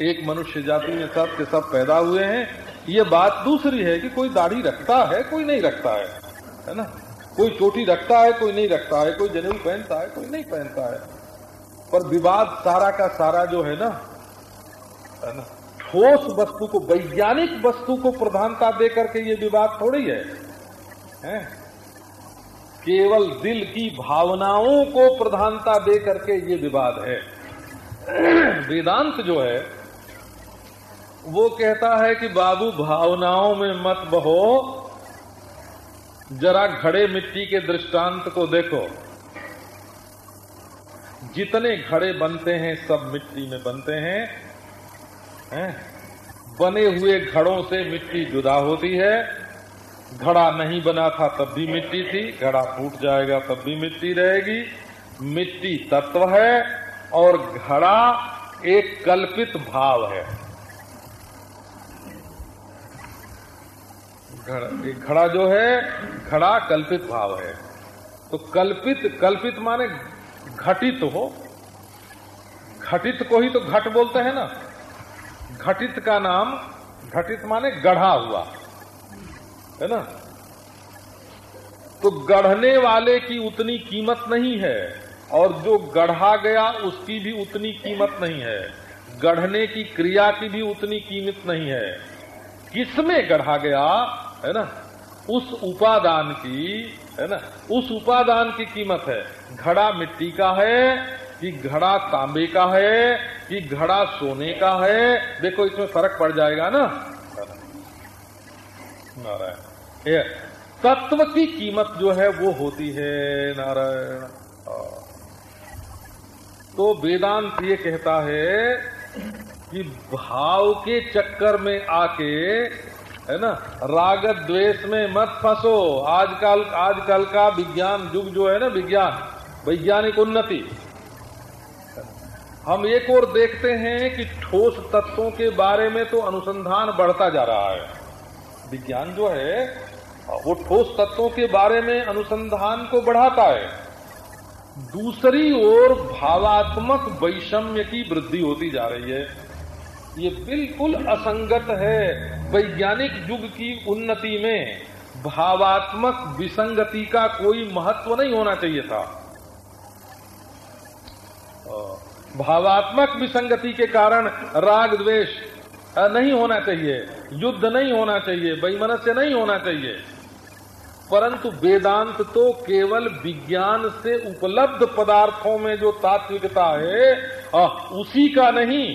एक मनुष्य जाति में सब के सब पैदा हुए हैं। ये बात दूसरी है कि कोई दाढ़ी रखता है कोई नहीं रखता है है ना? कोई चोटी रखता है कोई नहीं रखता है कोई जनेऊ पहनता है कोई नहीं पहनता है। पर विवाद सारा का सारा जो है ना है ना? ठोस वस्तु को वैज्ञानिक वस्तु को प्रधानता दे करके ये विवाद थोड़ी है, है? केवल दिल की भावनाओं को प्रधानता दे करके ये विवाद है। वेदांत जो है वो कहता है कि बाबू भावनाओं में मत बहो जरा घड़े मिट्टी के दृष्टांत को देखो। जितने घड़े बनते हैं सब मिट्टी में बनते हैं, हैं? बने हुए घड़ों से मिट्टी जुदा होती है। घड़ा नहीं बना था तब भी मिट्टी थी। घड़ा फूट जाएगा तब भी मिट्टी रहेगी। मिट्टी तत्व है और घड़ा एक कल्पित भाव है। घड़ा घड़ा जो है घड़ा कल्पित भाव है। तो कल्पित कल्पित माने घटित हो। घटित को ही तो घट बोलते हैं ना। घटित का नाम, घटित माने गढ़ा हुआ। है ना? तो गढ़ने वाले की उतनी कीमत नहीं है, और जो गढ़ा गया, उसकी भी उतनी कीमत नहीं है। गढ़ने की क्रिया की भी उतनी कीमत नहीं है। किसमें गढ़ा गया? है ना? उस उपादान की, है ना? उस उपादान की कीमत है। घड़ा मिट्टी का है कि घड़ा तांबे का है कि घड़ा सोने का है? देखो, इसमें फ़र्क पड़ जाएगा ना? नारायण। तत्व की कीमत जो है, वो होती है नारायण। तो वेदांत ये कहता है कि भाव के चक्कर में आके है ना? राग द्वेष में मत फंसो। आजकल आजकल का विज्ञान, युग जो है ना विज्ञान, वैज्ञानिक उन्नति। हम एक और देखते हैं कि ठोस तत्वों के बारे में तो अनुसंधान बढ़ता जा रहा है। विज्ञान जो है, वो ठोस तत्वों के बारे में अनुसंधान को बढ़ाता है। दूसरी ओर भावात्मक वैषम्य की वृद्धि होती जा रही है। ये बिल्कुल असंगत है वैज्ञानिक युग की उन्नति में। भावात्मक विसंगति का कोई महत्व नहीं होना चाहिए था। भावात्मक विसंगति के कारण राग द्वेष नहीं होना चाहिए, युद्ध नहीं होना चाहिए, वैमनस्य नहीं होना चाहिए। परंतु वेदांत तो केवल विज्ञान से उपलब्ध पदार्थों में जो तात्विकता है उसी का नहीं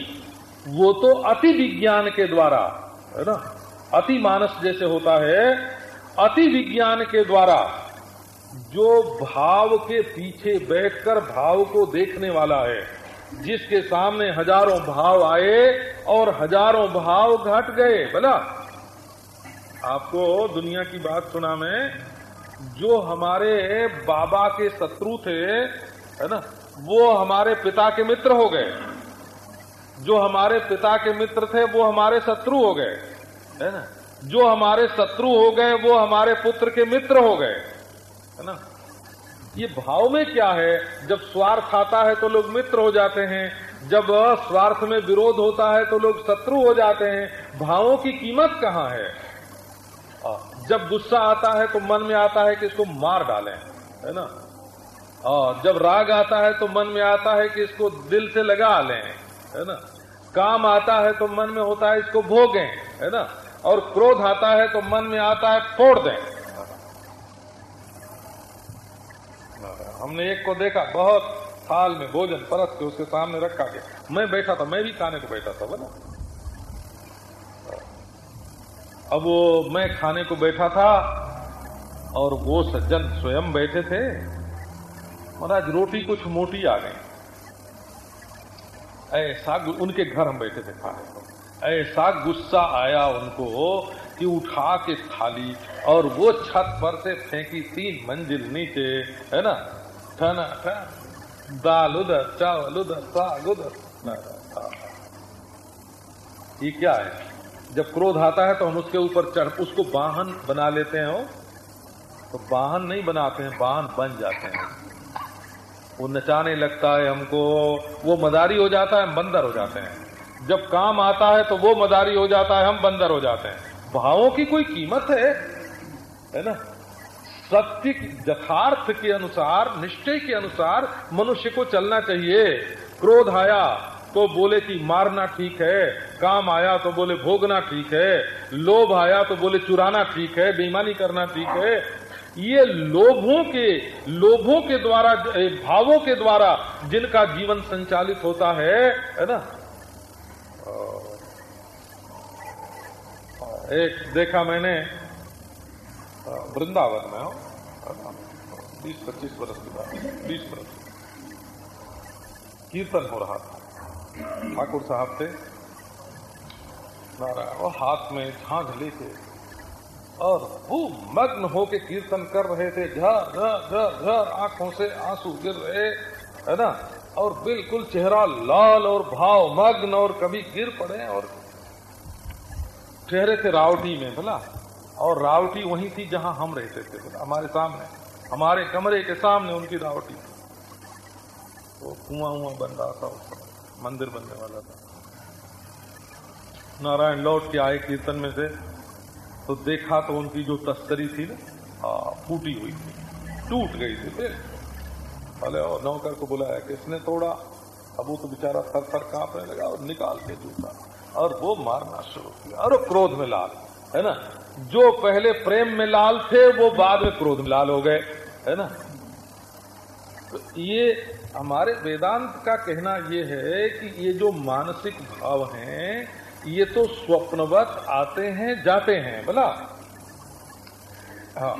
वो तो अति विज्ञान के द्वारा, है ना? अति मानस जैसे होता है, अति विज्ञान के द्वारा जो भाव के पीछे बैठकर भाव को देखने वाला है, जिसके सामने हज़ारों भाव आए और हज़ारों भाव घट गए बोला आपको दुनिया की बात सुना मैं, जो हमारे बाबा के शत्रु थे, है ना? वो हमारे पिता के मित्र हो गए। जो हमारे पिता के मित्र थे, वो हमारे शत्रु हो गए। है ना? जो हमारे शत्रु हो गए, वो हमारे पुत्र के मित्र हो गए। है ना? ये भाव में क्या है? जब स्वार्थ आता है तो लोग मित्र हो जाते हैं। जब स्वार्थ में विरोध होता है तो लोग शत्रु हो जाते हैं। भावों की कीमत कहाँ है? जब गुस्सा आता है तो मन में आता है कि इसको मार डालें। है ना? जब राग आता है तो मन में आता है कि इसको दिल से लगा लें। है ना? काम आता है तो मन में होता है इसको भोगें, है ना? और क्रोध आता है तो मन में आता है फोड़ दें। हमने एक को देखा, बहुत थाल में भोजन परत के उसके सामने रखा गया। मैं बैठा था, मैं भी खाने को बैठा था बोला अब वो मैं खाने को बैठा था और वो सज्जन स्वयं बैठे थे। महाराज रोटी कुछ मोटी आ गई। ऐसा उनके घर हम बैठे खाने को। ऐसा गुस्सा आया उनको कि उठा के थाली और वो छत पर से फेंकी तीन मंजिल नीचे, है ना? ठना, ठन। दाल उधर, चावल उधर, साग उधर। ये क्या है? जब क्रोध आता है तो हम उसके ऊपर चढ़, उसको वाहन बना लेते हैं तो वाहन नहीं बनाते हैं वाहन बन जाते हैं। वो नचाने लगता है हमको, वो मदारी हो जाता है, हम बंदर हो जाते हैं। जब काम आता है तो वो मदारी हो जाता है, हम बंदर हो जाते हैं। भावों की कोई कीमत है? है ना? सत्य यथार्थ के अनुसार, निश्चय के अनुसार मनुष्य को चलना चाहिए। क्रोध आया तो बोले कि मारना ठीक है, काम आया तो बोले भोगना ठीक है, लोभ आया तो बोले चुराना ठीक है, बेईमानी करना ठीक है ये लोभों के लोभों के द्वारा भावों के द्वारा जिनका जीवन संचालित होता है है ना? एक देखा मैंने वृंदावन में, हो बीस पच्चीस वर्ष की बात बीस वर्ष। कीर्तन हो रहा था। ठाकुर साहब थे। नारायण और हाथ में झांझ लेके और खूब मग्न होके कीर्तन कर रहे थे। झर झर झर आँखों से आँसू गिर रहे, है ना? और बिल्कुल चेहरा लाल और भाव मग्न और कभी गिर पड़े और चेहरे थे रावटी में बोला और रावटी वही थी जहाँ हम रहते थे बोला हमारे सामने, हमारे कमरे के सामने उनकी रावटी तो कुआँ बन रहा था उस मंदिर बनने वाला था। नारायण लौट के आए कीर्तन में से। तो देखा तो उनकी जो तस्तरी थी ना फूटी हुई थी। टूट गई थी फिर। पहले और नौकर को बुलाया किसने तोड़ा, अब वो तो बेचारा थर थर कांपने लगा और निकाल के जूता। और वो मारना शुरू किया। और क्रोध में लाल, है ना? जो पहले प्रेम में लाल थे, वो बाद में क्रोध में लाल हो गए, है ना? तो ये हमारे वेदांत का कहना ये है कि ये जो मानसिक भाव हैं ये तो स्वप्नवत आते हैं, जाते हैं, बोला। हाँ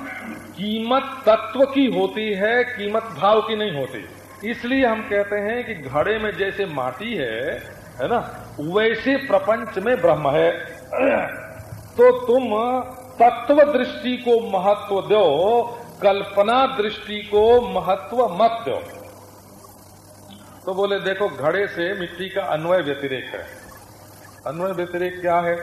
कीमत तत्व की होती है, कीमत भाव की नहीं होती। इसलिए हम कहते हैं कि घड़े में जैसे माटी है है ना, वैसे प्रपंच में ब्रह्म है। तो तुम तत्व दृष्टि को महत्व दो, कल्पना दृष्टि को महत्व मत दो। तो बोले, देखो, घड़े से मिट्टी का अन्वय व्यतिरेक है। अन्वय व्यतिरेक क्या है?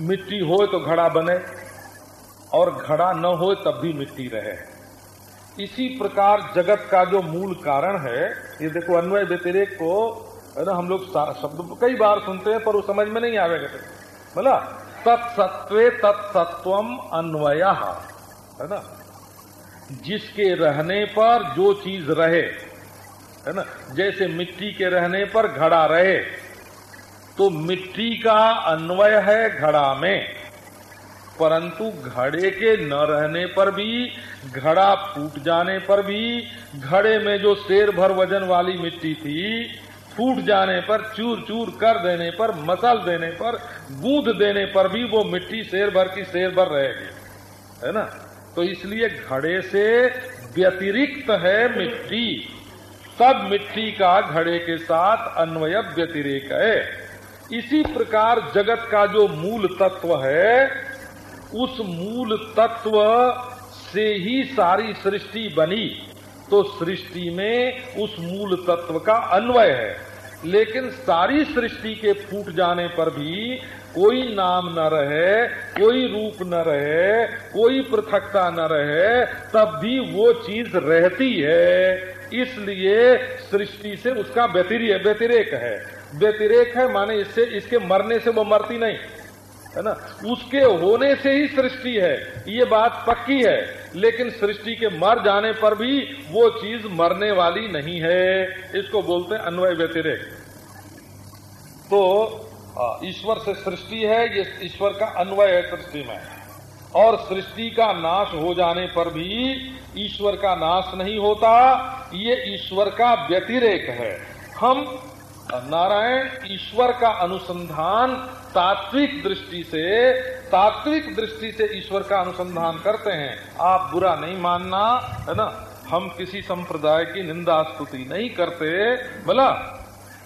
मिट्टी हो तो घड़ा बने, और घड़ा न हो तब भी मिट्टी रहे। इसी प्रकार जगत का जो मूल कारण है, ये देखो अन्वय व्यतिरेक को, है ना, हम लोग शब्द कई बार सुनते हैं, पर वो समझ में नहीं आवेगा बोला तत्सत्वे तत्सत्व अन्वय, है ना। जिसके रहने पर जो चीज़ रहे है ना? जैसे मिट्टी के रहने पर घड़ा रहे तो मिट्टी का अन्वय है घड़ा में। परंतु घड़े के न रहने पर भी, घड़ा फूट जाने पर भी, घड़े में जो शेर भर वज़न वाली मिट्टी थी, फूट जाने पर, चूर चूर कर देने पर, मसल देने पर, गूंद देने पर भी वो मिट्टी शेर भर की शेर भर रहेगी। है ना? तो इसलिए घड़े से व्यतिरिक्त है मिट्टी। सब मिट्टी का घड़े के साथ अन्वय व्यतिरेक है। इसी प्रकार जगत का जो मूल तत्व है, उस मूल तत्व से ही सारी सृष्टि बनी। तो सृष्टि में उस मूल तत्व का अन्वय है। लेकिन सारी सृष्टि के फूट जाने पर भी कोई नाम न रहे, कोई रूप न रहे, कोई पृथकता न रहे, तब भी वो चीज़ रहती है। इसलिए सृष्टि से उसका व्यतिरेक है। व्यतिरेक है माने इससे, इसके मरने से वो मरती नहीं, है ना? उसके होने से ही सृष्टि है, ये बात पक्की है। लेकिन सृष्टि के मर जाने पर भी वो चीज़ मरने वाली नहीं है। इसको बोलते हैं अन्वय व्यतिरेक। तो ईश्वर से सृष्टि है, ये ईश्वर का अन्वय है सृष्टि में। और सृष्टि का नाश हो जाने पर भी ईश्वर का नाश नहीं होता, ये ईश्वर का व्यतिरेक है। हम नारायण, ईश्वर का अनुसंधान तात्विक दृष्टि से, तात्विक दृष्टि से ईश्वर का अनुसंधान करते हैं। आप बुरा नहीं मानना, है ना? हम किसी संप्रदाय की निंदा स्तुति नहीं करते, बोला?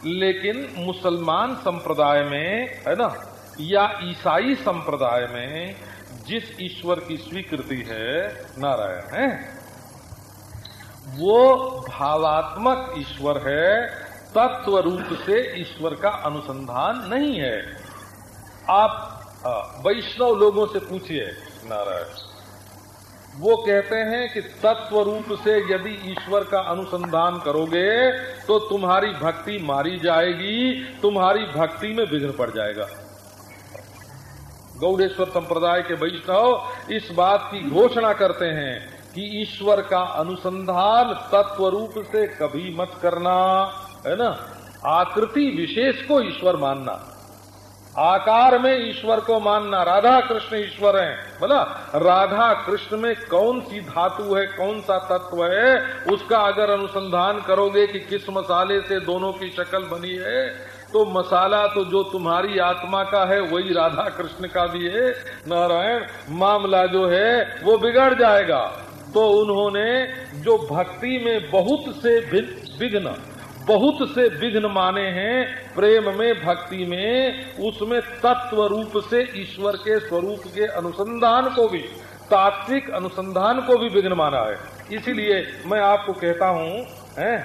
लेकिन मुसलमान संप्रदाय में, है ना, या ईसाई संप्रदाय में जिस ईश्वर की स्वीकृति है, नारायण है, वो भावात्मक ईश्वर है तत्व रूप से ईश्वर का अनुसंधान नहीं है। आप वैष्णव लोगों से पूछिए, नारायण। वो कहते हैं कि तत्व रूप से यदि ईश्वर का अनुसंधान करोगे तो तुम्हारी भक्ति मारी जाएगी, तुम्हारी भक्ति में विघ्न पड़ जाएगा। गौड़ेश्वर संप्रदाय के वैष्णव इस बात की घोषणा करते हैं कि ईश्वर का अनुसंधान तत्व रूप से कभी मत करना, है ना? आकृति विशेष को ईश्वर मानना। आकार में ईश्वर को मानना, राधा कृष्ण ईश्वर है। बोला, राधा कृष्ण में कौन सी धातु है, कौन सा तत्व है? उसका अगर अनुसंधान करोगे कि किस मसाले से दोनों की शक्ल बनी है तो मसाला तो जो तुम्हारी आत्मा का है, वही राधा कृष्ण का भी है। नारायण, मामला जो है, वो बिगड़ जाएगा। तो उन्होंने जो भक्ति में बहुत से विघ्न बहुत से विघ्न माने हैं, प्रेम में, भक्ति में, उसमें तत्व रूप से, ईश्वर के स्वरूप के अनुसंधान को भी, तात्विक अनुसंधान को भी विघ्न माना है। इसीलिए मैं आपको कहता हूँ, है,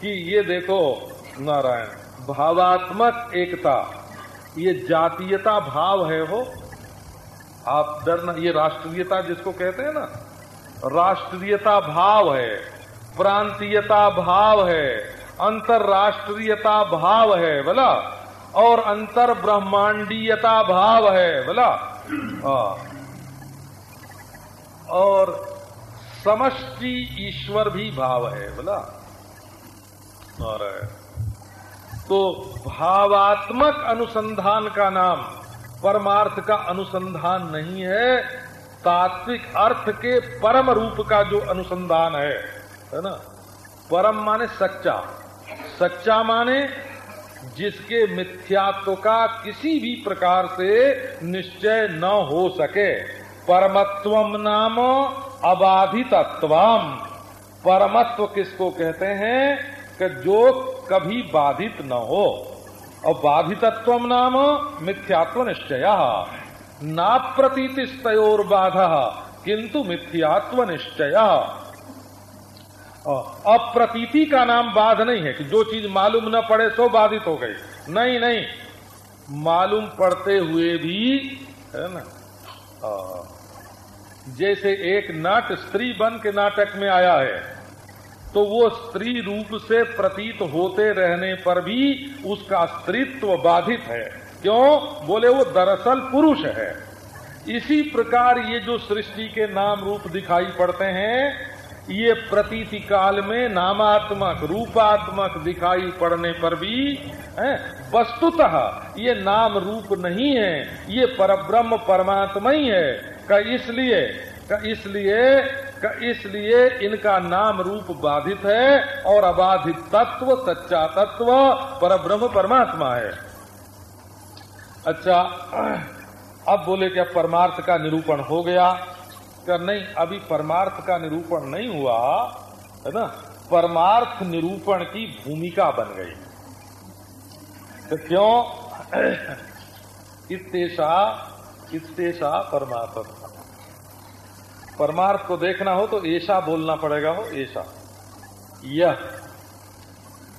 कि ये देखो, नारायण, भावात्मक एकता, ये जातीयता भाव है हो आप डरना, ये राष्ट्रीयता जिसको कहते हैं ना, राष्ट्रीयता भाव है, प्रांतीयता भाव है। अंतरराष्ट्रीयता भाव है, बोला? और अंतर ब्रह्मांडीयता भाव है, बोला? और समष्टि ईश्वर भी भाव है, बोला? और तो भावात्मक अनुसंधान का नाम, परमार्थ का अनुसंधान नहीं है, तात्विक अर्थ के परम रूप का जो अनुसंधान है है ना? परम माने सच्चा। सच्चा माने जिसके मिथ्यात्व का किसी भी प्रकार से निश्चय न हो सके। परमत्व नाम अबाधितत्वम। परमत्व किसको कहते हैं? कि जो कभी बाधित न हो। और बाधितत्व नाम मिथ्यात्व निश्चय। ना प्रतीतिस्तोर बाध किंतु मिथ्यात्व निश्चय। अप्रतीति का नाम बाध नहीं है कि जो चीज़ मालूम न पड़े सो बाधित हो गई। नहीं नहीं। मालूम पड़ते हुए भी, है ना? जैसे एक नट स्त्री बन के नाटक में आया है तो वो स्त्री रूप से प्रतीत होते रहने पर भी उसका स्त्रीत्व बाधित है। क्यों? बोले, वो दरअसल पुरुष है। इसी प्रकार ये जो सृष्टि के नाम रूप दिखाई पड़ते हैं ये प्रतीति काल में नामात्मक, रूपात्मक दिखाई पड़ने पर भी वस्तुतः ये नाम रूप नहीं है, ये परब्रह्म परमात्मा ही है। का इसलिए का इसलिए का इसलिए इनका नाम रूप बाधित है और अबाधित तत्व, सच्चा तत्व परब्रह्म परमात्मा है। अच्छा अब बोले क्या परमार्थ का निरूपण हो गया। कर नहीं, अभी परमार्थ का निरूपण नहीं हुआ, है ना? परमार्थ निरूपण की भूमिका बन गई। तो क्यों? इतेशा इतेशा परमार्थ। परमार्थ को देखना हो तो ऐसा बोलना पड़ेगा हो, ऐसा। यह।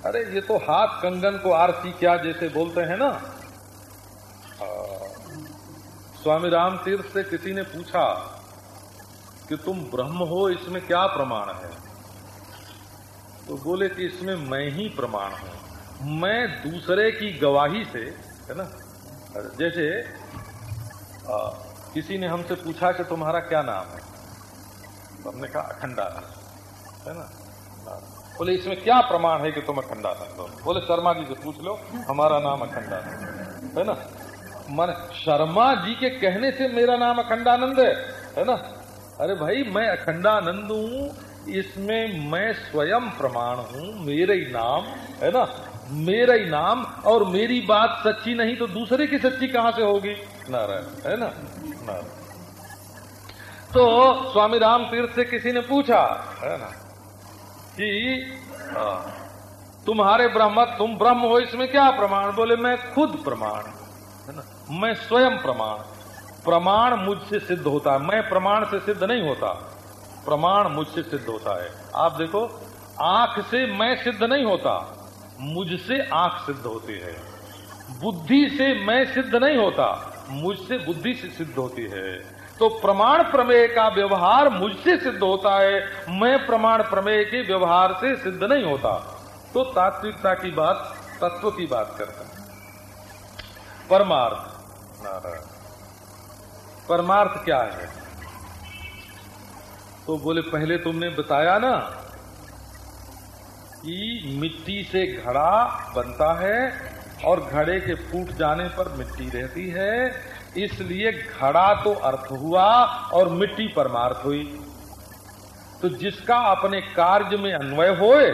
अरे, ये तो हाथ कंगन को आरती क्या जैसे बोलते हैं ना? स्वामी राम तीर्थ से किसी ने पूछा कि तुम ब्रह्म हो इसमें क्या प्रमाण है? तो बोले कि इसमें मैं ही प्रमाण हूँ। मैं दूसरे की गवाही से है ना? जैसे आ, किसी ने हमसे पूछा कि तुम्हारा क्या नाम है? तो हमने कहा अखंडानंद है ना? बोले इसमें क्या प्रमाण है कि तुम अखंडानंद हो? बोले शर्मा जी से पूछ लो हमारा नाम अखंडानंद है ना? मन शर्मा जी के कहने से मेरा नाम अखंडानंद है है ना? अरे भाई, मैं अखंडानंद हूँ, इसमें मैं स्वयं प्रमाण हूँ, मेरे ही नाम, है ना? मेरा ही नाम, और मेरी बात सच्ची नहीं तो दूसरे की सच्ची कहाँ से होगी? नारायण, है ना? नारायण। तो स्वामी राम तीर्थ से किसी ने पूछा, है ना, कि तुम्हारे ब्रह्म, तुम ब्रह्म हो, इसमें क्या प्रमाण? बोले, मैं खुद प्रमाण है ना? मैं स्वयं प्रमाण प्रमाण मुझसे सिद्ध होता है। मैं प्रमाण से सिद्ध नहीं होता। प्रमाण मुझसे सिद्ध होता है। आप देखो, आँख से मैं सिद्ध नहीं होता, मुझसे आँख सिद्ध होती है। बुद्धि से मैं सिद्ध नहीं होता, मुझसे बुद्धि से सिद्ध होती है। तो प्रमाण प्रमेय का व्यवहार मुझसे सिद्ध होता है, मैं प्रमाण प्रमेय के व्यवहार से सिद्ध नहीं होता। तो तात्विकता की बात, तत्व की बात करता परमार्थ, नारायण। परमार्थ क्या है? तो बोले, पहले तुमने बताया ना कि मिट्टी से घड़ा बनता है और घड़े के फूट जाने पर मिट्टी रहती है, इसलिए घड़ा तो अर्थ हुआ और मिट्टी परमार्थ हुई। तो जिसका अपने कार्य में अन्वय होए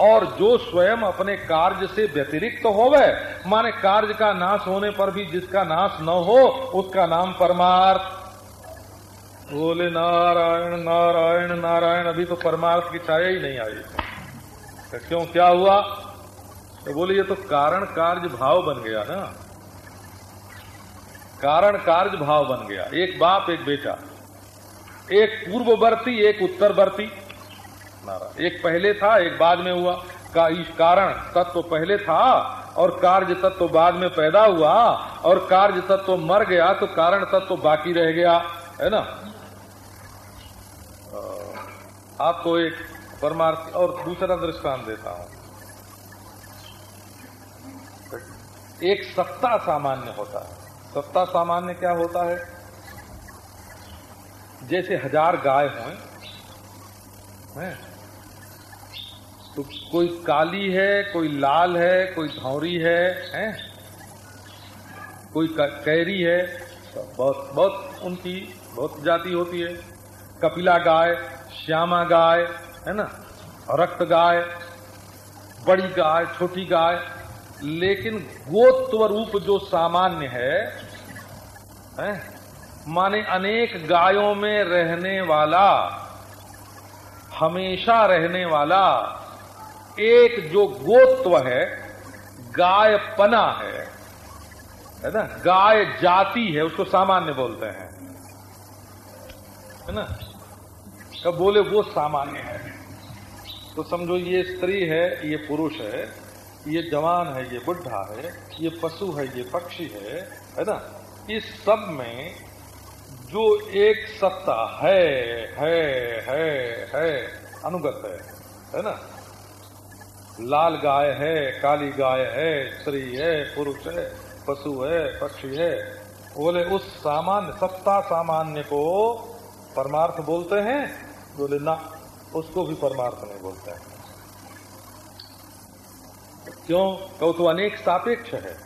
और जो स्वयं अपने कार्य से व्यतिरिक्त तो होवे, माने कार्य का नाश होने पर भी जिसका नाश न हो, उसका नाम परमार्थ। बोले, नारायण नारायण नारायण, अभी तो परमार्थ की छाया ही नहीं आई। तो क्यों, क्या हुआ? तो बोले, ये तो कारण कार्य भाव बन गया ना। कारण कार्य भाव बन गया। एक बाप, एक बेटा। एक पूर्ववर्ती, एक उत्तरवर्ती। एक पहले था एक बाद में हुआ। का इस कारण तत्व पहले था और कार्य तत्व बाद में पैदा हुआ और कार्य तत्व मर गया तो कारण तत्व बाकी रह गया है ना? आपको एक परमार्थ और दूसरा दृष्टांत देता हूँ। एक सत्ता सामान्य होता है। सत्ता सामान्य क्या होता है? जैसे हज़ार गाय हैं? तो कोई काली है कोई लाल है कोई धौरी है हैं? कोई कैरी है तो बहुत बहुत उनकी बहुत जाति होती है। कपिला गाय श्यामा गाय है ना? रक्त गाय बड़ी गाय छोटी गाय लेकिन गोत्व रूप जो सामान्य है, है? माने अनेक गायों में रहने वाला हमेशा रहने वाला एक जो गोत्व है गाय पना है। है ना? गाय जाति है, उसको सामान्य बोलते हैं। है ना? कब बोले वो सामान्य है। तो समझो ये स्त्री है, ये पुरुष है, ये जवान है, ये बुढ़ा है, ये पशु है, ये पक्षी है है ना? इस सब में जो एक सत्ता है है है है, अनुगत है है ना? लाल गाय है, काली गाय है, स्त्री है, पुरुष है, पशु है, पक्षी है। बोले, उस सामान्य, सत्ता सामान्य को परमार्थ बोलते हैं? बोले, ना, उसको भी परमार्थ नहीं बोलते हैं। क्यों? कहो तो अनेक सापेक्ष है।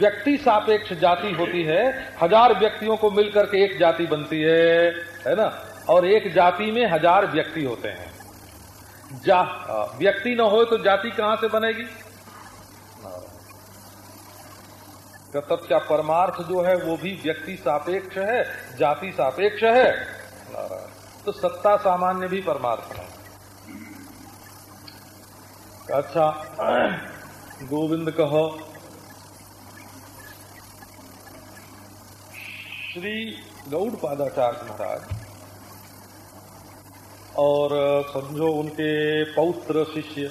व्यक्ति सापेक्ष जाति होती है, हज़ार व्यक्तियों को मिलकर के एक जाति बनती है है ना? और एक जाति में हज़ार व्यक्ति होते हैं। जा व्यक्ति न हो तो जाति कहाँ से बनेगी? तब क्या परमार्थ जो है, वो भी व्यक्ति सापेक्ष है, जाति सापेक्ष है? तो सत्ता सामान्य भी परमार्थ है। अच्छा गोविंद कहो, श्री गौड़ पादाचार्य महाराज और समझो उनके पौत्र शिष्य।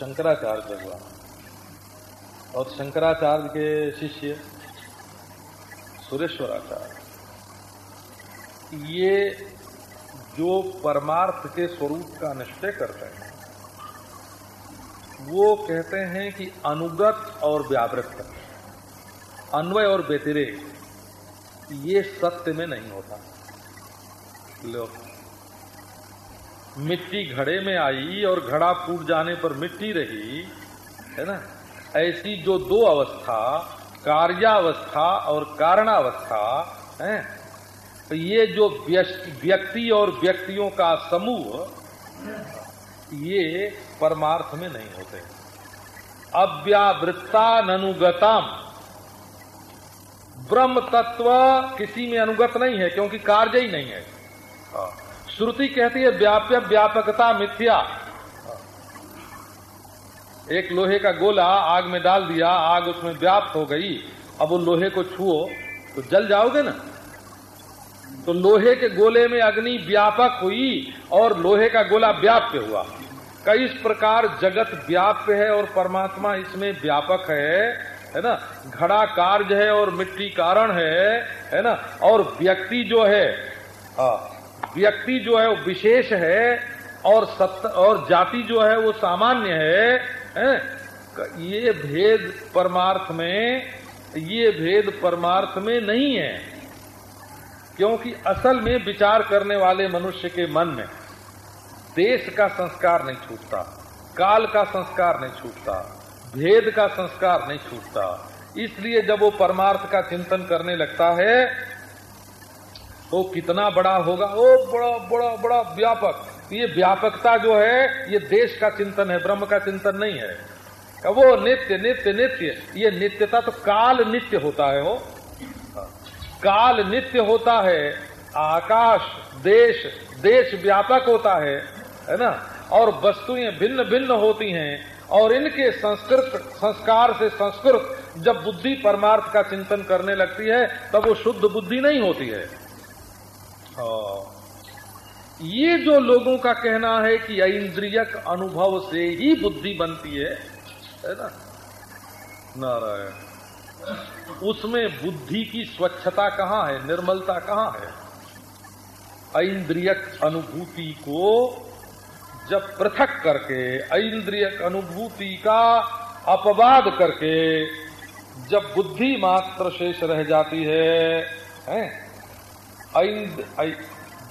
शंकराचार्य भगवान। और शंकराचार्य के शिष्य सुरेश्वराचार्य। ये जो परमार्थ के स्वरूप का निश्चय करते हैं, वो कहते हैं कि अनुगत और व्यावृत। अन्वय और व्यतिरेक, ये सत्य में नहीं होता। लो। मिट्टी घड़े में आई और घड़ा फूट जाने पर मिट्टी रही, है ना? ऐसी जो दो अवस्था, कार्यावस्था और कारणावस्था, है? तो ये जो व्यक्ति और व्यक्तियों का समूह, ये परमार्थ में नहीं होते। अव्यावृत्ता ननुगतम ब्रह्म तत्व किसी में अनुगत नहीं है, क्योंकि कार्य ही नहीं हाँ। श्रुति कहती है, व्याप्य, व्यापकता, मिथ्या। एक लोहे का गोला आग में डाल दिया, आग उसमें व्याप्त हो गई। अब वो लोहे को छुओ तो जल जाओगे ना? तो लोहे के गोले में अग्नि व्यापक हुई और लोहे का गोला व्याप्य हुआ। कई इस प्रकार जगत व्याप्य है और परमात्मा इसमें व्यापक है है ना? घड़ा कार्य है और मिट्टी कारण है है ना? और व्यक्ति जो है व्यक्ति जो है वो विशेष है और सत्य और जाति जो है वो सामान्य है, है? ये भेद परमार्थ में ये भेद परमार्थ में नहीं है क्योंकि असल में विचार करने वाले मनुष्य के मन में देश का संस्कार नहीं छूटता काल का संस्कार नहीं छूटता भेद का संस्कार नहीं छूटता इसलिए जब वो परमार्थ का चिंतन करने लगता है तो कितना बड़ा होगा? ओ, बड़ा बड़ा बड़ा व्यापक। ये व्यापकता जो है, ये देश का चिंतन है, ब्रह्म का चिंतन नहीं है। वो नित्य नित्य नित्य। ये नित्यता तो काल नित्य होता है वो काल नित्य होता है, आकाश, देश देश व्यापक होता है है ना? और वस्तुएँ भिन्न भिन्न होती हैं, और इनके संस्कृत, संस्कार से संस्कृत जब बुद्धि परमार्थ का चिंतन करने लगती है, तब वो शुद्ध बुद्धि नहीं होती है। ये जो लोगों का कहना है कि इंद्रियक अनुभव से ही बुद्धि बनती है है ना? नारायण उसमें बुद्धि की स्वच्छता कहाँ है निर्मलता कहाँ है? इंद्रियक अनुभूति को जब पृथक करके इंद्रियक अनुभूति का अपवाद करके जब बुद्धि मात्र शेष रह जाती है, है?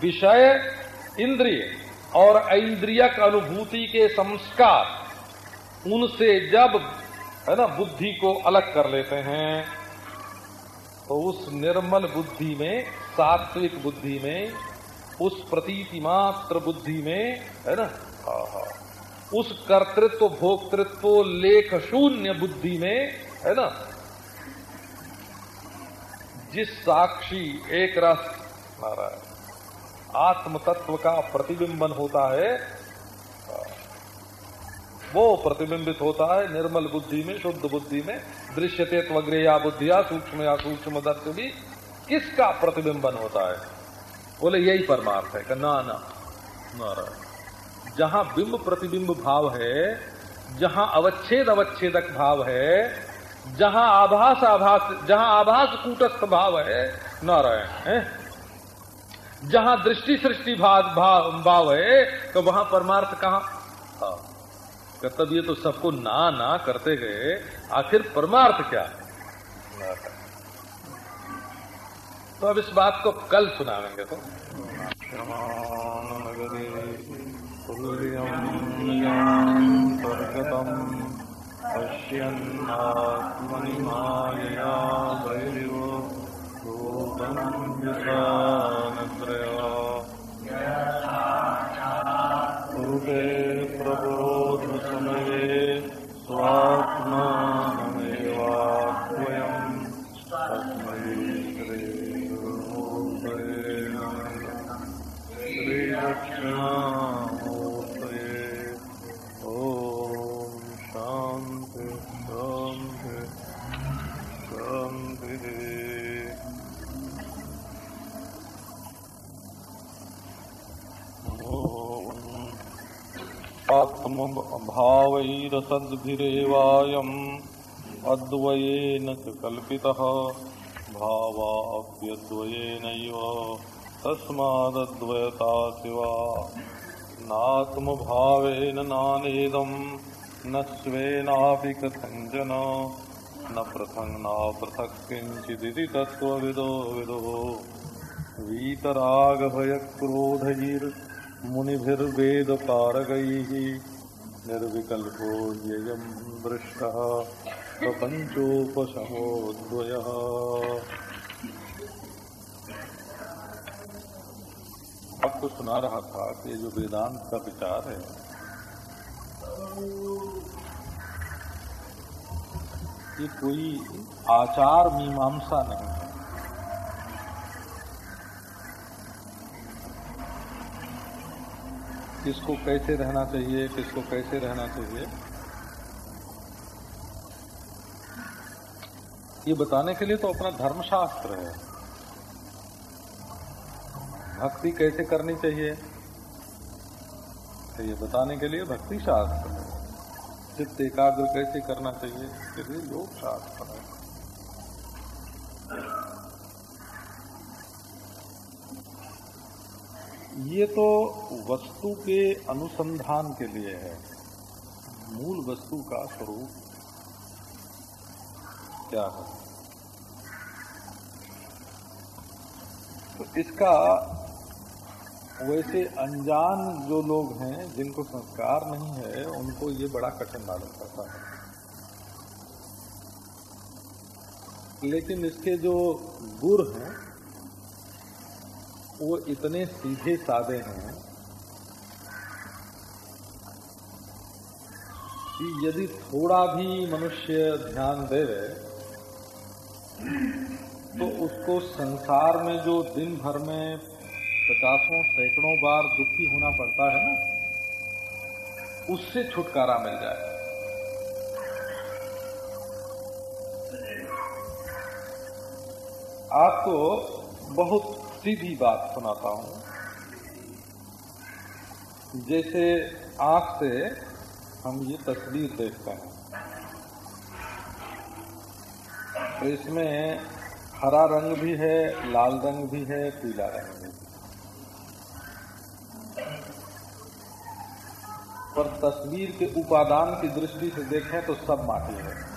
विषय इंद्रिय और इंद्रियक अनुभूति के संस्कार, उनसे जब, है ना, बुद्धि को अलग कर लेते हैं तो उस निर्मल बुद्धि में, सात्विक बुद्धि में, उस प्रतीति मात्र बुद्धि में, है ना उस कर्तृत्व, भोक्तृत्व, लेख शून्य बुद्धि में, है ना, जिस साक्षी एक रस आत्म तत्व का प्रतिबिंबन होता है। वो प्रतिबिंबित होता है निर्मल बुद्धि में, शुद्ध बुद्धि में, दृश्यते त्वग्रे या बुद्धिया सूक्ष्म या सूक्ष्म दर्श भी, किसका प्रतिबिंबन होता है? बोले, यही परमार्थ है ना ना, नारायण। जहाँ बिंब प्रतिबिंब भाव है, जहाँ अवच्छेद अवच्छेदक भाव है, जहाँ आभास आभास, जहाँ आभास कूटस्थ भाव है, नारायण, है? जहाँ दृष्टि सृष्टि भाव भाव है तो वहाँ परमार्थ कहा? हाँ। तब ये तो सबको ना ना करते गए। आखिर परमार्थ क्या है? तो अब इस बात को कल सुनावेंगे तो। पश्यन्नात्मनिमायया भैरिव रूपम् भावैरसद्भिरेवायम् अद्वयेन च कल्पितः भावाप्यद्वयेनैव तस्मादद्वयता शिवा नात्मभावेन नानेदम् न स्वेनापि कथञ्चन न पृथङ् पृथक् किञ्चिदिति तत्त्वविदो विदो वीतरागभयक्रोधैर् मुनिभिर्वेद पारगैः निर्विकल्पो अब तो सुना रहा था कि जो वेदांत का विचार है, ये कोई आचार मीमांसा नहीं किसको कैसे रहना चाहिए, किसको कैसे रहना चाहिए। ये बताने के लिए तो अपना धर्मशास्त्र है। भक्ति कैसे करनी चाहिए? तो ये बताने के लिए भक्ति शास्त्र है। चित्त एकाग्र कैसे करना चाहिए? इसके लिए योग शास्त्र है। ये तो वस्तु के अनुसंधान के लिए है। मूल वस्तु का स्वरूप क्या है? तो इसका वैसे अनजान जो लोग हैं, जिनको संस्कार नहीं है, उनको ये बड़ा कठिन मालूम करता है। लेकिन इसके जो गुर हैं वो इतने सीधे सादे हैं कि यदि थोड़ा भी मनुष्य ध्यान दे तो उसको संसार में जो दिन भर में पचासों सैकड़ों बार दुखी होना पड़ता है ना, उससे छुटकारा मिल जाए। आपको बहुत सीधी बात सुनाता हूँ। जैसे आँख से हम ये तस्वीर देखते हैं। तो इसमें हरा रंग भी है, लाल रंग भी है, पीला रंग भी है। पर तस्वीर के उपादान की दृष्टि से देखें तो सब माटी है।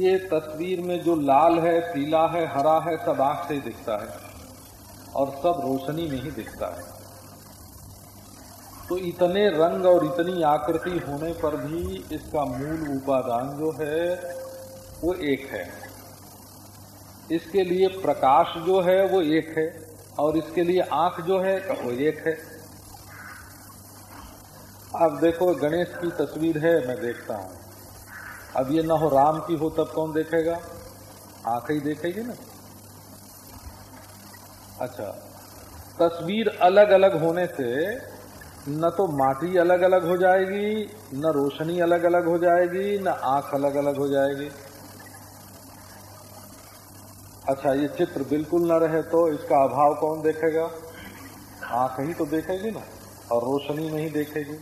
ये तस्वीर में जो लाल है, पीला है, हरा है, सब आँख से ही दिखता है और सब रोशनी में ही दिखता है। तो इतने रंग और इतनी आकृति होने पर भी इसका मूल उपादान जो है, वो एक है। इसके लिए प्रकाश जो है, वो एक है और इसके लिए आँख जो है वो एक है। अब देखो, गणेश की तस्वीर है, मैं देखता हूँ। अब ये ना हो राम की हो, तब कौन देखेगा? आँख ही देखेगी ना। अच्छा तस्वीर अलग अलग होने से न तो माटी अलग अलग हो जाएगी, न रोशनी अलग अलग हो जाएगी, न आँख अलग अलग हो जाएगी। अच्छा ये चित्र बिल्कुल न रहे तो इसका अभाव कौन देखेगा? आँख ही तो देखेगी ना, और रोशनी नहीं देखेगी।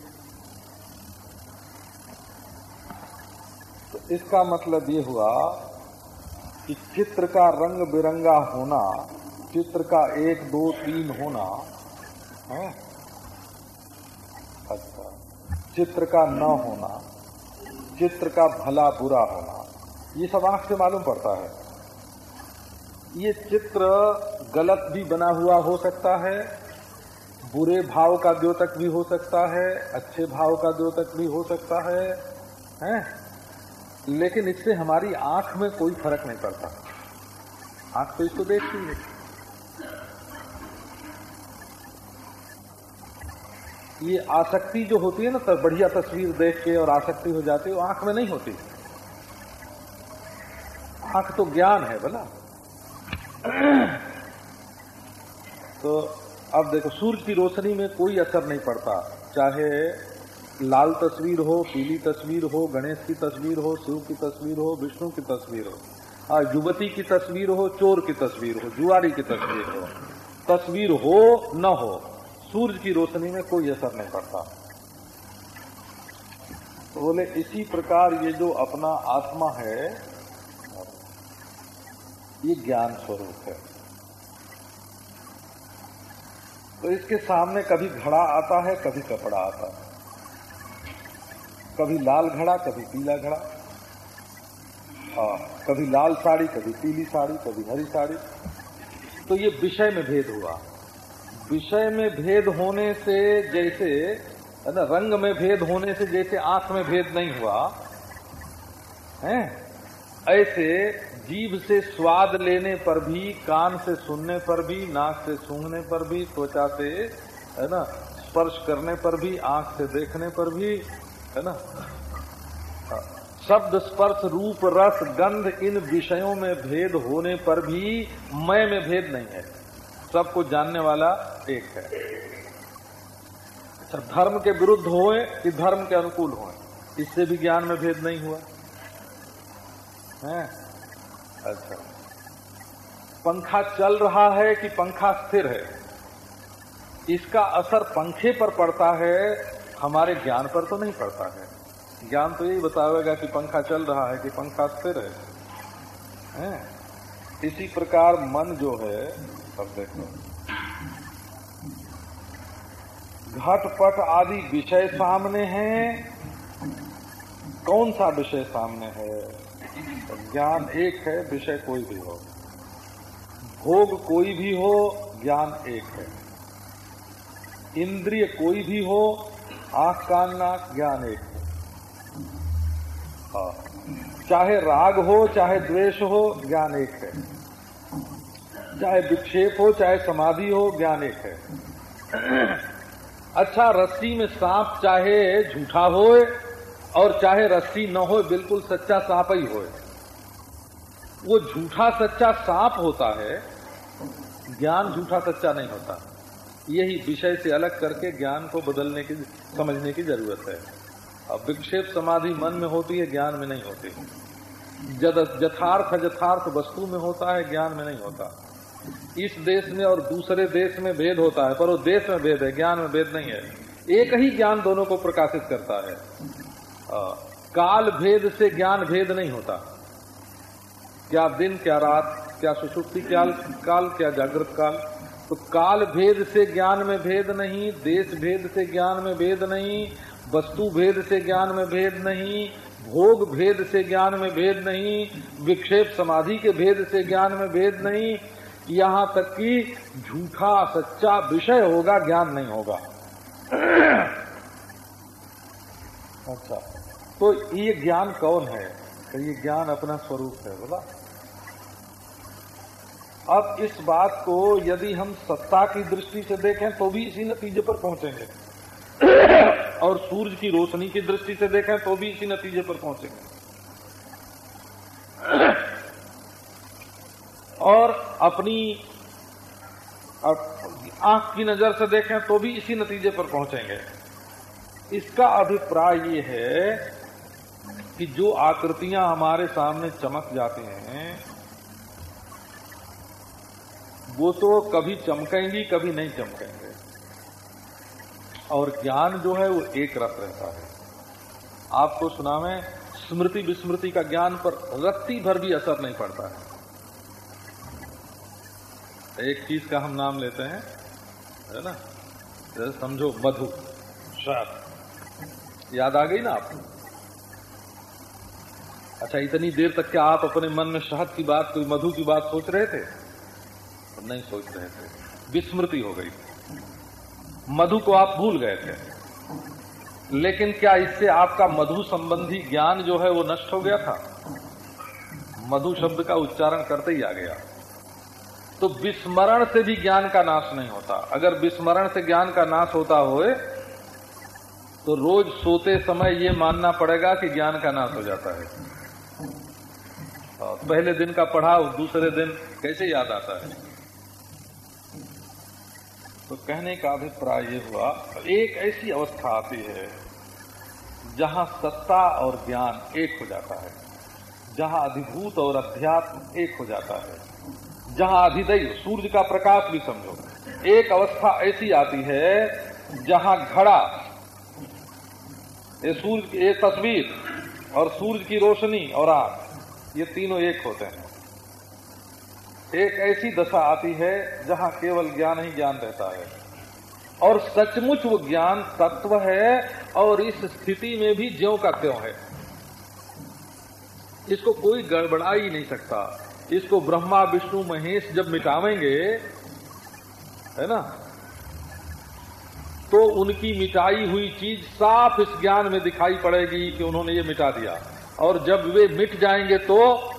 इसका मतलब ये हुआ कि चित्र का रंग बिरंगा होना, चित्र का एक, दो, तीन होना, है? अच्छा। चित्र का न होना, चित्र का भला बुरा होना, ये सब आँख से मालूम पड़ता है। ये चित्र गलत भी बना हुआ हो सकता है, बुरे भाव का द्योतक भी हो सकता है, अच्छे भाव का द्योतक भी हो सकता है, हैं? लेकिन इससे हमारी आँख में कोई फ़र्क नहीं पड़ता। आँख तो इसको देखती है। ये आसक्ति जो होती है ना तो बढ़िया तस्वीर देख के और आसक्ति हो जाती है, वो आँख में नहीं होती। आँख तो ज्ञान है बोला तो अब देखो सूर्य की रोशनी में कोई असर नहीं पड़ता, चाहे लाल तस्वीर हो, पीली तस्वीर हो, गणेश की तस्वीर हो, शिव की तस्वीर हो, विष्णु की तस्वीर हो युवती की तस्वीर हो, चोर की तस्वीर हो, जुआरी की तस्वीर हो तस्वीर हो, न हो सूर्य की रोशनी में कोई असर नहीं पड़ता। तो बोले, इसी प्रकार ये जो अपना आत्मा है, ये ज्ञान स्वरूप है। तो इसके सामने कभी घड़ा आता है, कभी कपड़ा आता है। कभी लाल घड़ा, कभी पीला घड़ा। हाँ कभी लाल साड़ी, कभी पीली साड़ी, कभी हरी साड़ी। तो ये विषय में भेद हुआ। विषय में भेद होने से जैसे, है ना, रंग में भेद होने से जैसे आँख में भेद नहीं हुआ, है? ऐसे जीभ से स्वाद लेने पर भी, कान से सुनने पर भी, नाक से सूंघने पर भी, त्वचा से, है ना, स्पर्श करने पर भी, आँख से देखने पर भी है ना? हाँ। शब्द स्पर्श रूप रस गंध इन विषयों में भेद होने पर भी मैं में भेद नहीं है। सबको जानने वाला एक है। अच्छा धर्म के विरुद्ध होए कि धर्म के अनुकूल होए? इससे भी ज्ञान में भेद नहीं हुआ। है? अच्छा। पंखा चल रहा है कि पंखा स्थिर है? इसका असर पंखे पर पड़ता है हमारे ज्ञान पर तो नहीं पड़ता है। ज्ञान तो यही बतावेगा कि पंखा चल रहा है कि पंखा स्थिर है, है? इसी प्रकार मन जो है अब देखो। घटपट आदि विषय सामने हैं। कौन सा विषय सामने है? ज्ञान एक है विषय कोई भी हो। भोग कोई भी हो ज्ञान एक है। इंद्रिय कोई भी हो आँख कान नाक ज्ञान। एक है। चाहे राग हो, चाहे द्वेष हो, ज्ञान एक है। चाहे विक्षेप हो, चाहे समाधि हो, ज्ञान एक है। अच्छा रस्सी में सांप चाहे झूठा हो और चाहे रस्सी न हो बिल्कुल सच्चा सांप ही हो वो झूठा सच्चा सांप होता है, ज्ञान झूठा सच्चा नहीं होता। यही विषय से अलग करके ज्ञान को बदलने की समझने की ज़रूरत है। अब विक्षेप समाधि मन में होती है ज्ञान में नहीं होती। यथार्थ यथार्थ वस्तु में होता है ज्ञान में नहीं होता। इस देश में और दूसरे देश में भेद होता है पर वो देश में भेद है ज्ञान में भेद नहीं है। एक ही ज्ञान दोनों को प्रकाशित करता है। आ, काल भेद से ज्ञान भेद नहीं होता। क्या दिन क्या रात क्या सुषुप्ति क्या काल क्या जागृत काल। तो काल भेद से ज्ञान में भेद नहीं, देश भेद से ज्ञान में भेद नहीं, वस्तु भेद से ज्ञान में भेद नहीं, भोग भेद से ज्ञान में भेद नहीं, विक्षेप समाधि के भेद से ज्ञान में भेद नहीं, यहाँ तक कि झूठा, सच्चा विषय होगा, ज्ञान नहीं होगा। अच्छा तो ये ज्ञान कौन है? ये ज्ञान अपना स्वरूप है, बोला। अब इस बात को यदि हम सत्ता की दृष्टि से देखें तो भी इसी नतीजे पर पहुँचेंगे। और सूरज की रोशनी की दृष्टि से देखें तो भी इसी नतीजे पर पहुँचेंगे। और अपनी आँख की नज़र से देखें तो भी इसी नतीजे पर पहुँचेंगे। इसका अभिप्राय ये है कि जो आकृतियाँ हमारे सामने चमक जाती हैं वो तो कभी चमकेंगी कभी नहीं चमकेंगे। और ज्ञान जो है वो एक रस रहता है। आपको सुना में स्मृति विस्मृति का ज्ञान पर रत्ती भर भी असर नहीं पड़ता है। एक चीज़ का हम नाम लेते हैं है ना? जैसे समझो मधु। शहद याद आ गई ना आपको अच्छा इतनी देर तक क्या आप अपने मन में शहद की बात कोई मधु की बात सोच रहे थे? नहीं सोच रहे थे विस्मृति हो गई। मधु को आप भूल गए थे। लेकिन क्या इससे आपका मधु संबंधी ज्ञान जो है वो नष्ट हो गया था? मधु शब्द का उच्चारण करते ही आ गया। तो विस्मरण से भी ज्ञान का नाश नहीं होता। अगर विस्मरण से ज्ञान का नाश होता होए तो रोज सोते समय ये मानना पड़ेगा कि ज्ञान का नाश हो जाता है। पहले दिन का पढ़ा दूसरे दिन कैसे याद आता है? तो कहने का अभिप्राय ये हुआ, एक ऐसी अवस्था आती है जहाँ सत्ता और ज्ञान एक हो जाता है, जहाँ अधिभूत और अध्यात्म एक हो जाता है, जहाँ अधिदैव, सूर्य का प्रकाश भी समझो। एक अवस्था ऐसी आती है जहाँ घड़ा, ये सूर्य एक तस्वीर और सूर्य की रोशनी और आग, ये तीनों एक होते हैं। एक ऐसी दशा आती है जहाँ केवल ज्ञान ही ज्ञान रहता है। और सचमुच वो ज्ञान तत्व है और इस स्थिति में भी ज्यो का क्यों है। इसको कोई गड़बड़ा ही नहीं सकता। इसको ब्रह्मा, विष्णु, महेश जब मिटावेंगे, है ना तो उनकी मिटाई हुई चीज़ साफ़ इस ज्ञान में दिखाई पड़ेगी कि उन्होंने ये मिटा दिया। और जब वे मिट जाएँगे तो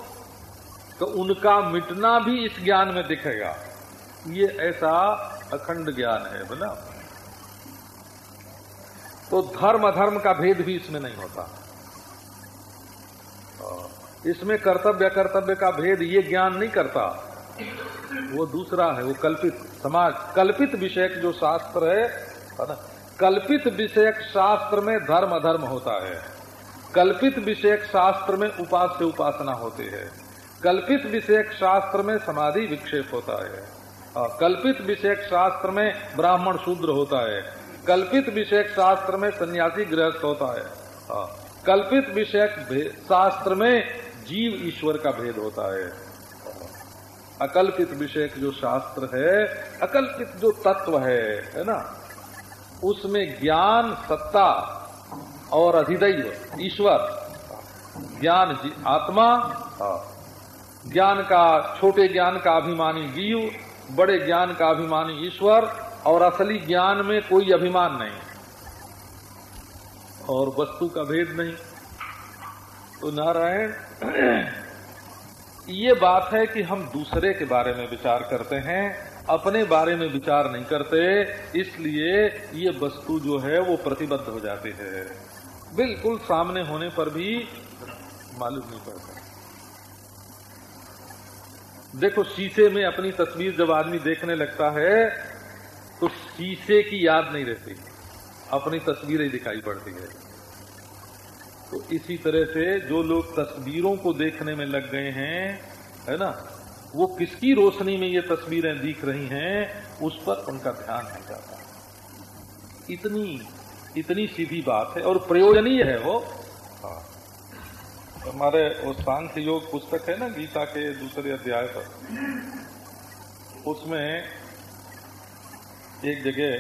तो उनका मिटना भी इस ज्ञान में दिखेगा। ये ऐसा अखंड ज्ञान है, बोला। तो धर्म, अधर्म का भेद भी इसमें नहीं होता। इसमें कर्तव्य कर्तव्य का भेद ये ज्ञान नहीं करता। वो दूसरा है, वो कल्पित, समाज, कल्पित विषयक जो शास्त्र है ना? कल्पित विषयक शास्त्र में धर्म, अधर्म होता है। कल्पित विषयक शास्त्र में उपास्य, उपासना होती है। कल्पित विषयक शास्त्र में समाधि विक्षेप होता है। और कल्पित विषयक शास्त्र में ब्राह्मण शूद्र होता है। कल्पित विषयक शास्त्र में सन्यासी गृहस्थ होता है। कल्पित विषयक शास्त्र में जीव ईश्वर का भेद होता है। अकल्पित विषयक जो शास्त्र है, अकल्पित जो तत्व है है ना? उसमें ज्ञान, सत्ता और अधिदैव, ईश्वर। ज्ञान आत्मा ज्ञान का, छोटे ज्ञान का अभिमानी जीव, बड़े ज्ञान का अभिमानी ईश्वर, और असली ज्ञान में कोई अभिमान नहीं। और वस्तु का भेद नहीं। तो नारायण, ये बात है कि हम दूसरे के बारे में विचार करते हैं, अपने बारे में विचार नहीं करते, इसलिए ये वस्तु जो है वो प्रतिबद्ध हो जाती है। बिल्कुल सामने होने पर भी मालूम नहीं पड़ता। देखो, शीशे में अपनी तस्वीर जब आदमी देखने लगता है तो शीशे की याद नहीं रहती। अपनी तस्वीरें दिखाई पड़ती है। तो इसी तरह से जो लोग तस्वीरों को देखने में लग गए हैं, है ना, वो किसकी रोशनी में ये तस्वीरें दिख रही हैं, उस पर उनका ध्यान नहीं जाता। इतनी इतनी सीधी बात है, और प्रयोजनीय है वो। हाँ। हमारे सांख्य योग पुस्तक है ना, गीता के दूसरे अध्याय पर, उसमें एक जगह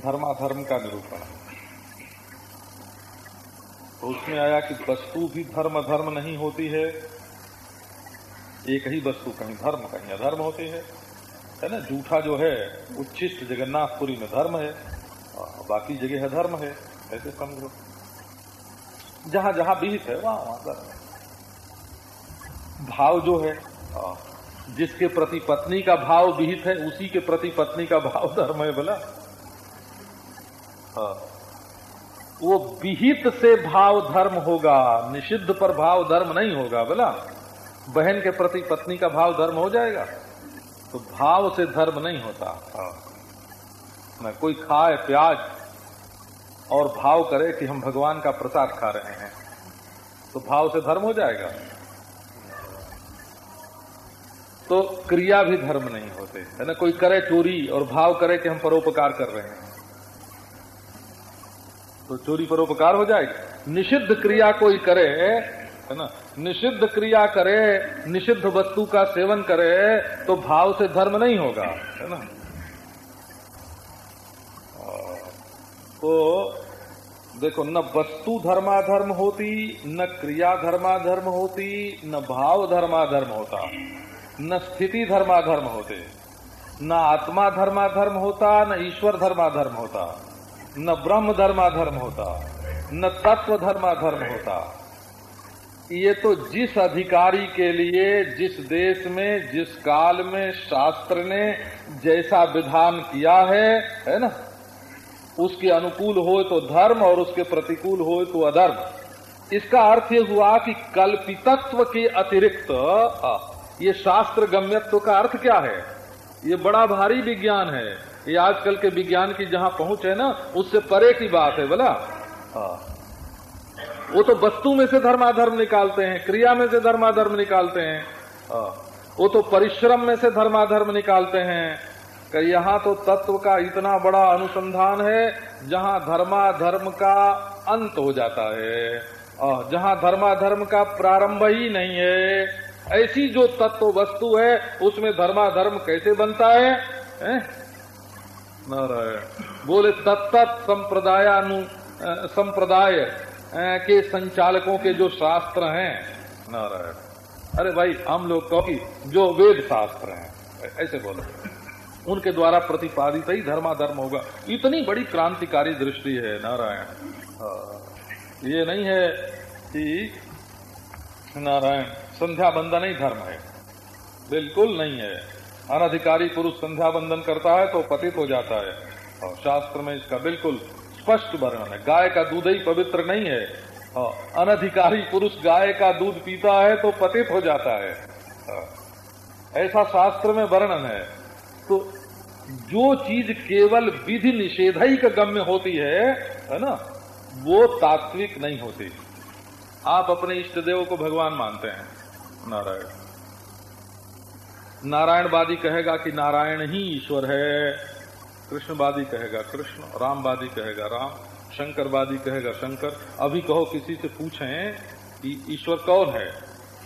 धर्माधर्म का निरूपण है। तो उसमें आया कि वस्तु भी धर्म धर्म नहीं होती है, एक ही वस्तु कहीं धर्म, कहीं अधर्म होती है। है ना, जूठा जो है उच्चिष्ट जगन्नाथपुरी में धर्म है बाकी जगह है धर्म है, ऐसे समझो। जहाँ जहाँ विहित है, वहाँ वहाँ धर्म है भाव जो है जिसके प्रति पत्नी का भाव विहित है, उसी के प्रति पत्नी का भाव धर्म है बोला। वो विहित से भाव धर्म होगा, निषिद्ध पर भाव धर्म नहीं होगा बोला। बहन के प्रति पत्नी का भाव धर्म हो जाएगा तो भाव से धर्म नहीं होता। न कोई खाए, प्याज और भाव करे कि हम भगवान का प्रसाद खा रहे हैं। तो भाव से धर्म हो जाएगा। तो क्रिया भी धर्म नहीं होते। है ना? कोई करे चोरी और भाव करे कि हम परोपकार कर रहे हैं। तो चोरी परोपकार हो जाएगी। निषिद्ध क्रिया कोई करे, है ना? निषिद्ध क्रिया करे, निषिद्ध वस्तु का सेवन करे तो भाव से धर्म नहीं होगा। है ना? तो देखो, न वस्तु धर्माधर्म होती, न क्रिया धर्माधर्म होती, न भाव धर्माधर्म होता, न स्थिति धर्माधर्म होते, न आत्मा धर्माधर्म होता, न ईश्वर धर्माधर्म होता, न ब्रह्म धर्माधर्म होता, न तत्व धर्माधर्म होता। ये तो जिस अधिकारी के लिए, जिस देश में, जिस काल में शास्त्र ने जैसा विधान किया है है ना? उसके अनुकूल हो तो धर्म और उसके प्रतिकूल हो तो अधर्म इसका अर्थ ये हुआ कि कल्पितत्व के अतिरिक्त ये शास्त्र गम्यत्व का अर्थ क्या है ये बड़ा भारी विज्ञान है ये आजकल के विज्ञान की जहाँ पहुँच है ना, उससे परे की बात है, बोला। वो तो वस्तु में से धर्माधर्म निकालते हैं, क्रिया में से धर्माधर्म निकालते हाँ। वो तो परिश्रम में से धर्माधर्म निकालते हैं कि यहाँ तो तत्व का इतना बड़ा अनुसंधान है जहाँ धर्माधर्म का अंत हो जाता है। और जहाँ धर्माधर्म का प्रारंभ ही नहीं है ऐसी जो तत्व वस्तु है उसमें धर्माधर्म कैसे बनता है, है? नारायण बोले तत्त संप्रदायानु संप्रदाय के संचालकों के जो शास्त्र हैं। नारायण अरे भाई हम लोग कहो जो वेद शास्त्र हैं ऐसे बोलो। उनके द्वारा प्रतिपादित ही धर्माधर्म होगा। इतनी बड़ी क्रांतिकारी दृष्टि है नारायण। हाँ। ये नहीं है कि नारायण संध्या बंधन ही धर्म है। बिल्कुल नहीं है। अनधिकारी पुरुष संध्या बंधन करता है तो पतित हो जाता है। और शास्त्र में इसका बिल्कुल स्पष्ट वर्णन है। गाय का दूध ही पवित्र नहीं है। अनधिकारी पुरुष गाय का दूध पीता है तो पतित हो जाता है। ऐसा शास्त्र में वर्णन है। तो जो चीज़ केवल विधि निषेधिक गम्य होती है है ना, वो तात्विक नहीं होती। आप अपने इष्ट देव को भगवान मानते हैं, नारायण। नारायणवादी कहेगा कि नारायण ही ईश्वर है। कृष्णवादी कहेगा कृष्ण रामवादी कहेगा राम शंकरवादी कहेगा शंकर। अभी कहो किसी से पूछें कि ईश्वर कौन है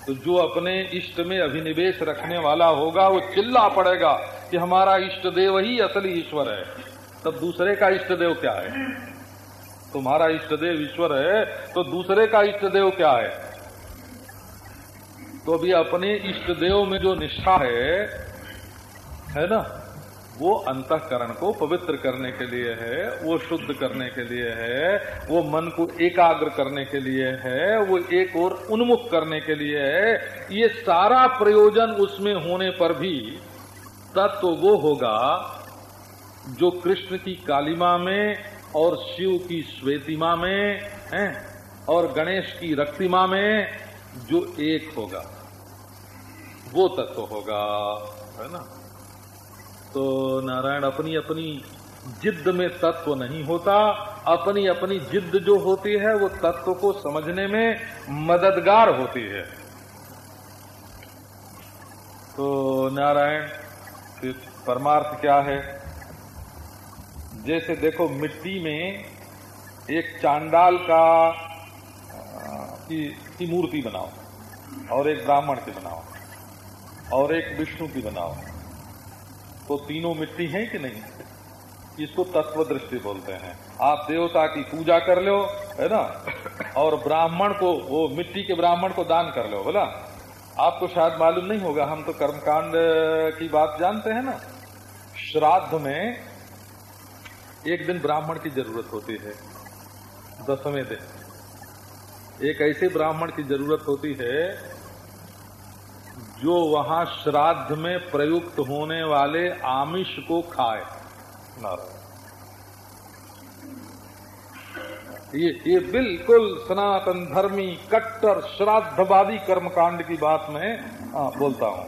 तो जो अपने इष्ट में अभिनिवेश रखने वाला होगा, वो चिल्ला पड़ेगा। कि हमारा इष्ट देव ही असली ईश्वर है। तब दूसरे का इष्ट देव क्या है? तुम्हारा इष्ट देव ईश्वर है तो दूसरे का इष्ट देव क्या है? तो अभी अपने इष्ट देव में जो निष्ठा है है ना, वो अंतकरण को पवित्र करने के लिए है, वो शुद्ध करने के लिए है, वो मन को एकाग्र करने के लिए है, वो एक और उन्मुख करने के लिए है। ये सारा प्रयोजन उसमें होने पर भी तत्व तो वो होगा जो कृष्ण की कालिमा में और शिव की श्वेतिमा में, है, और गणेश की रक्तिमा में जो एक होगा। वो तत्व होगा, है ना? तो नारायण अपनी अपनी जिद्द में तत्व नहीं होता, अपनी अपनी जिद्द जो होती है, वो तत्व को समझने में मददगार होती है। तो नारायण फिर परमार्थ क्या है? जैसे देखो मिट्टी में एक चांडाल का की, की मूर्ति बनाओ और एक ब्राह्मण की बनाओ और एक विष्णु की बनाओ। तो तीनों मिट्टी है कि नहीं? इसको तत्व दृष्टि बोलते हैं। आप देवता की पूजा कर लो है ना? और ब्राह्मण को वो मिट्टी के ब्राह्मण को दान कर लो बोला? आपको शायद मालूम नहीं होगा, हम तो कर्मकांड की बात जानते हैं ना। श्राद्ध में एक दिन ब्राह्मण की ज़रूरत होती है, दसवें दिन। एक ऐसे ब्राह्मण की ज़रूरत होती है, जो वहाँ श्राद्ध में प्रयुक्त होने वाले आमिष को खाए ये ये बिल्कुल सनातन धर्मी कट्टर श्राद्धवादी कर्मकांड की बात मैं आ, बोलता हूँ।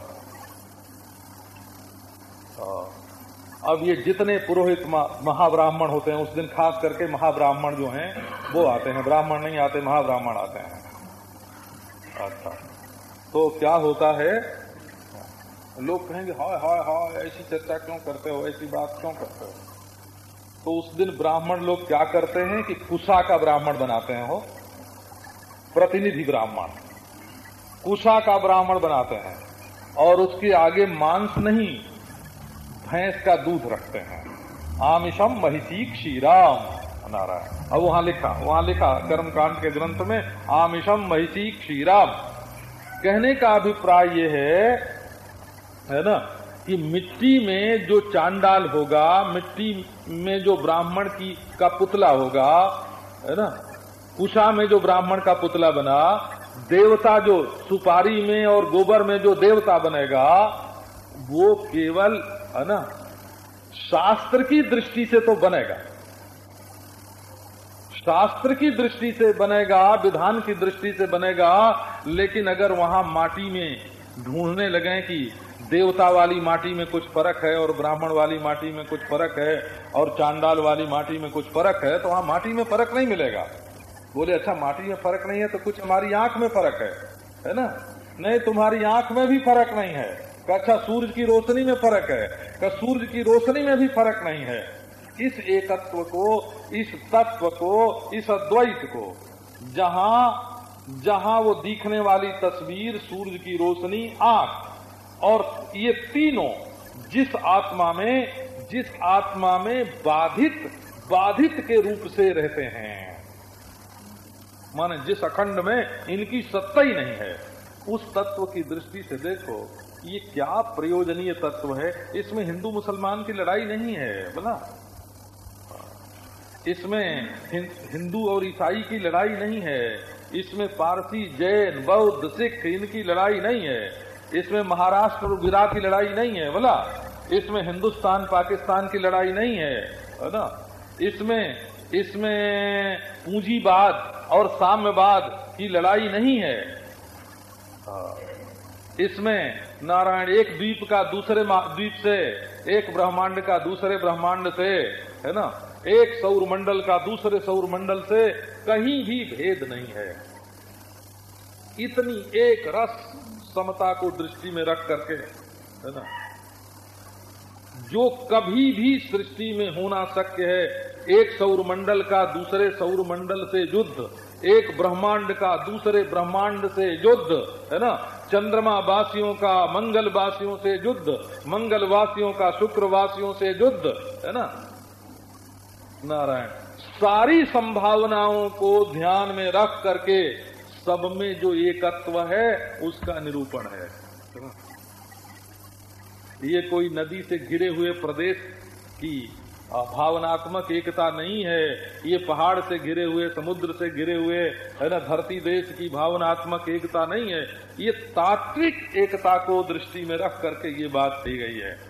अब ये जितने पुरोहित महाब्राह्मण होते हैं उस दिन खास करके महाब्राह्मण जो हैं वो आते हैं। ब्राह्मण नहीं आते महाब्राह्मण आते हैं। अच्छा। तो क्या होता है? लोग कहेंगे हाय हाय हाय ऐसी चर्चा क्यों करते हो? ऐसी बात क्यों करते हो? तो उस दिन ब्राह्मण लोग क्या करते हैं कि कुशा का ब्राह्मण बनाते हैं हो प्रतिनिधि ब्राह्मण। कुशा का ब्राह्मण बनाते हैं और उसके आगे मांस नहीं, भैंस का दूध रखते हैं। आमिषम महिषी क्षीराम, नारायण। अब वहाँ लिखा वहाँ लिखा कर्मकांड के ग्रंथ में, आमिषम महिषी क्षीराम। कहने का अभिप्राय यह है है ना? कि मिट्टी में जो चांडाल होगा, मिट्टी में जो ब्राह्मण की, का पुतला होगा, है ना? कुशा में जो ब्राह्मण का पुतला बना, देवता जो सुपारी में और गोबर में जो देवता बनेगा, वो केवल, है ना? शास्त्र की दृष्टि से तो बनेगा। शास्त्र की दृष्टि से बनेगा, विधान की दृष्टि से बनेगा, लेकिन अगर वहाँ माटी में ढूँढने लगे कि देवता वाली माटी में कुछ फ़र्क है और ब्राह्मण वाली माटी में कुछ फ़र्क है और चांडाल वाली माटी में कुछ फ़र्क है तो वहाँ माटी में फ़र्क नहीं मिलेगा। बोले अच्छा माटी में फ़र्क नहीं है तो कुछ हमारी आँख में फ़र्क है। है ना? नहीं, तुम्हारी आँख में भी फ़र्क नहीं है। अच्छा सूर्य की रोशनी में फ़र्क है। सूरज की रोशनी में भी फ़र्क नहीं है। इस एकत्व को, इस तत्व को, इस अद्वैत को, जहाँ जहाँ वो दिखने वाली तस्वीर सूर्य की रोशनी, आँख और ये तीनों जिस आत्मा में, जिस आत्मा में बाधित बाधित के रूप से रहते हैं। माने जिस अखंड में इनकी सत्ता ही नहीं है, उस तत्व की दृष्टि से देखो, ये क्या प्रयोजनीय तत्व है? इसमें हिंदू मुसलमान की लड़ाई नहीं है, बोला। इसमें हिंदू और ईसाई की लड़ाई नहीं है, इसमें पारसी, जैन, बौद्ध, सिख इनकी लड़ाई नहीं है। इसमें महाराष्ट्र और गुजरात की लड़ाई नहीं है, बोला। इसमें हिंदुस्तान, पाकिस्तान की लड़ाई नहीं है है ना? इसमें इसमें पूंजीवाद और साम्यवाद की लड़ाई नहीं है। इसमें नारायण एक द्वीप का दूसरे द्वीप से, एक ब्रह्मांड का दूसरे ब्रह्मांड से, है ना? एक सौर मंडल का दूसरे सौर मंडल से कहीं भी भेद नहीं है। इतनी एक रस समता को दृष्टि में रख करके, है ना? जो कभी भी सृष्टि में होना शक्य है, एक सौर मंडल का दूसरे सौर मंडल से युद्ध, एक ब्रह्मांड का दूसरे ब्रह्मांड से युद्ध, है ना? चंद्रमा वासियों का मंगल वासियों से युद्ध मंगल वासियों का शुक्र वासियों से युद्ध, है ना? नारायण, सारी संभावनाओं को ध्यान में रख करके सब में जो एकत्व है, उसका निरूपण है। ये कोई नदी से घिरे हुए प्रदेश की भावनात्मक एकता नहीं है। ये पहाड़ से घिरे हुए, समुद्र से घिरे हुए, है ना, धरती देश की भावनात्मक एकता नहीं है। ये तात्विक एकता को दृष्टि में रख करके ये बात दी गई है।